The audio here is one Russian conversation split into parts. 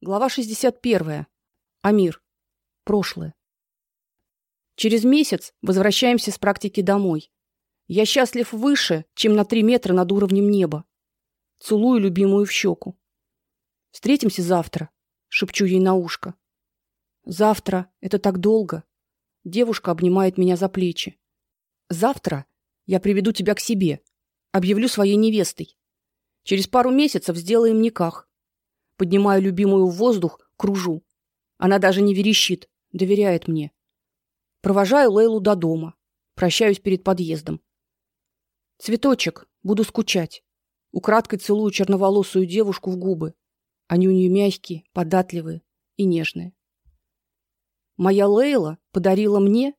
Глава 61. Амир. Прошлое. Через месяц возвращаемся с практики домой. Я счастлив выше, чем на три метра над уровнем неба. Целую любимую в щеку. Встретимся завтра, шепчу ей на ушко. Завтра это так долго. Девушка обнимает меня за плечи. Завтра я приведу тебя к себе, объявлю своей невестой. Через пару месяцев сделаем никах поднимаю любимую в воздух, кружу. Она даже не верещит, доверяет мне. Провожаю Лейлу до дома, прощаюсь перед подъездом. Цветочек, буду скучать. Украдкой целую черноволосую девушку в губы. Они у нее мягкие, податливые и нежные. Моя Лейла подарила мне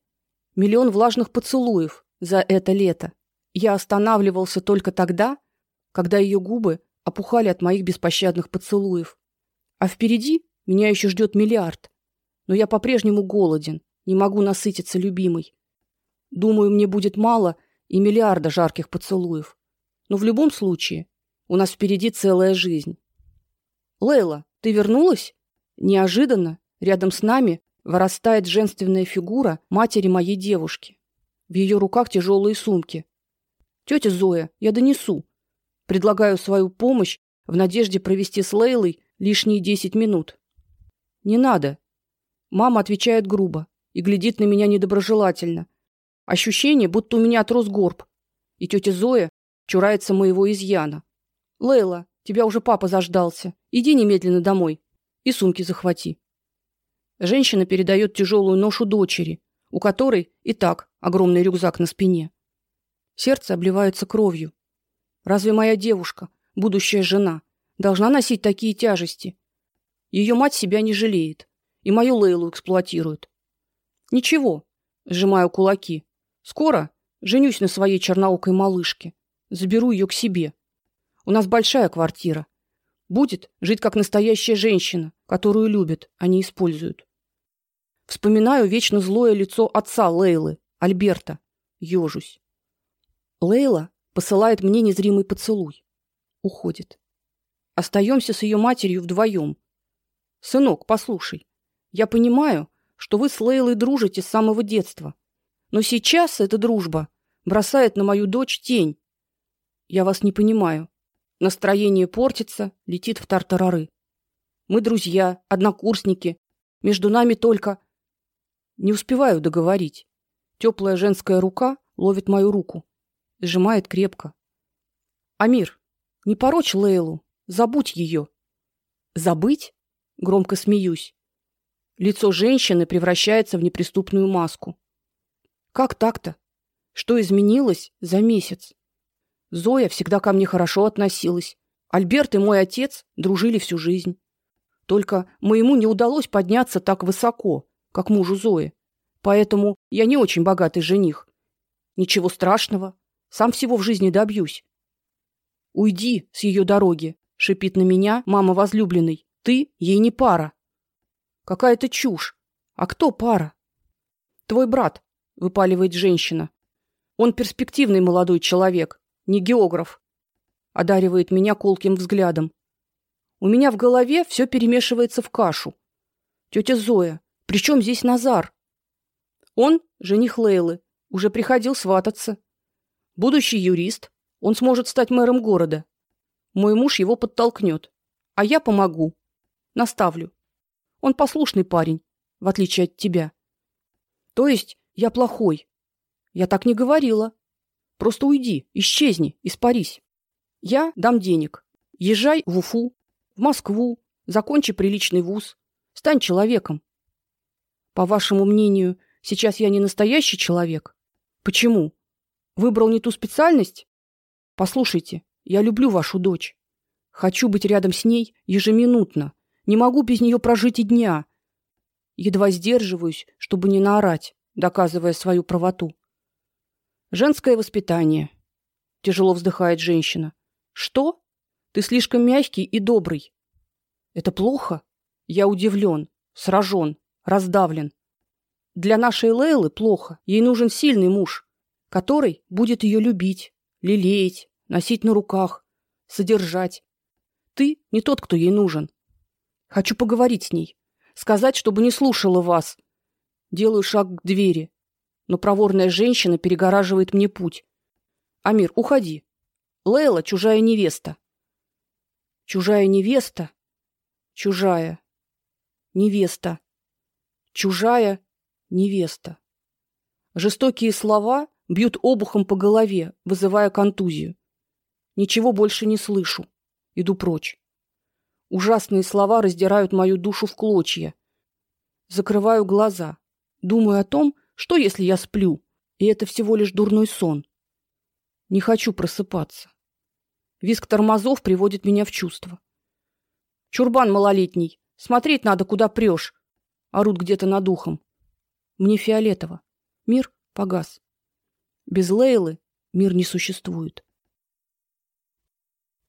миллион влажных поцелуев за это лето. Я останавливался только тогда, когда ее губы опухали от моих беспощадных поцелуев. А впереди меня еще ждет миллиард. Но я по-прежнему голоден, не могу насытиться любимой. Думаю, мне будет мало и миллиарда жарких поцелуев. Но в любом случае, у нас впереди целая жизнь. Лейла, ты вернулась? Неожиданно рядом с нами вырастает женственная фигура матери моей девушки. В ее руках тяжелые сумки. Тетя Зоя, я донесу. Предлагаю свою помощь в надежде провести с Лейлой лишние десять минут. Не надо. Мама отвечает грубо и глядит на меня недоброжелательно. Ощущение, будто у меня отрос горб, и тетя Зоя чурается моего изъяна. Лейла, тебя уже папа заждался. Иди немедленно домой и сумки захвати. Женщина передает тяжелую ношу дочери, у которой и так огромный рюкзак на спине. Сердце обливается кровью. Разве моя девушка, будущая жена, должна носить такие тяжести? Ее мать себя не жалеет и мою Лейлу эксплуатирует. Ничего, сжимаю кулаки. Скоро женюсь на своей черноокой малышке, заберу ее к себе. У нас большая квартира. Будет жить как настоящая женщина, которую любят, а не используют. Вспоминаю вечно злое лицо отца Лейлы, Альберта. Ёжусь. Лейла посылает мне незримый поцелуй. Уходит. Остаемся с ее матерью вдвоем. Сынок, послушай. Я понимаю, что вы с Лейлой дружите с самого детства. Но сейчас эта дружба бросает на мою дочь тень. Я вас не понимаю. Настроение портится, летит в тартарары. Мы друзья, однокурсники. Между нами только Не успеваю договорить. Теплая женская рука ловит мою руку сжимает крепко. Амир, не порочь Лейлу, забудь ее. Забыть? Громко смеюсь. Лицо женщины превращается в неприступную маску. Как так-то? Что изменилось за месяц? Зоя всегда ко мне хорошо относилась. Альберт и мой отец дружили всю жизнь. Только моему не удалось подняться так высоко, как мужу Зои. Поэтому я не очень богатый жених. Ничего страшного, сам всего в жизни добьюсь. Уйди с ее дороги, шипит на меня мама возлюбленной. Ты ей не пара. Какая-то чушь. А кто пара? Твой брат, выпаливает женщина. Он перспективный молодой человек, не географ. Одаривает меня колким взглядом. У меня в голове все перемешивается в кашу. Тетя Зоя, при чем здесь Назар? Он жених Лейлы, уже приходил свататься. Будущий юрист, он сможет стать мэром города. Мой муж его подтолкнет, а я помогу. Наставлю. Он послушный парень, в отличие от тебя. То есть я плохой. Я так не говорила. Просто уйди, исчезни, испарись. Я дам денег. Езжай в Уфу, в Москву, закончи приличный вуз, стань человеком. По вашему мнению, сейчас я не настоящий человек? Почему? Выбрал не ту специальность? Послушайте, я люблю вашу дочь. Хочу быть рядом с ней ежеминутно. Не могу без нее прожить и дня. Едва сдерживаюсь, чтобы не наорать, доказывая свою правоту. Женское воспитание. Тяжело вздыхает женщина. Что? Ты слишком мягкий и добрый. Это плохо? Я удивлен, сражен, раздавлен. Для нашей Лейлы плохо. Ей нужен сильный муж, который будет ее любить, лелеять, носить на руках, содержать. Ты не тот, кто ей нужен. Хочу поговорить с ней, сказать, чтобы не слушала вас. Делаю шаг к двери, но проворная женщина перегораживает мне путь. Амир, уходи. Лейла чужая невеста. Чужая невеста. Чужая невеста. Чужая невеста. Жестокие слова бьют обухом по голове, вызывая контузию. Ничего больше не слышу. Иду прочь. Ужасные слова раздирают мою душу в клочья. Закрываю глаза, думаю о том, что если я сплю, и это всего лишь дурной сон. Не хочу просыпаться. Визг тормозов приводит меня в чувство. Чурбан малолетний, смотреть надо, куда прешь. Орут где-то над ухом. Мне фиолетово. Мир погас. Без Лейлы мир не существует.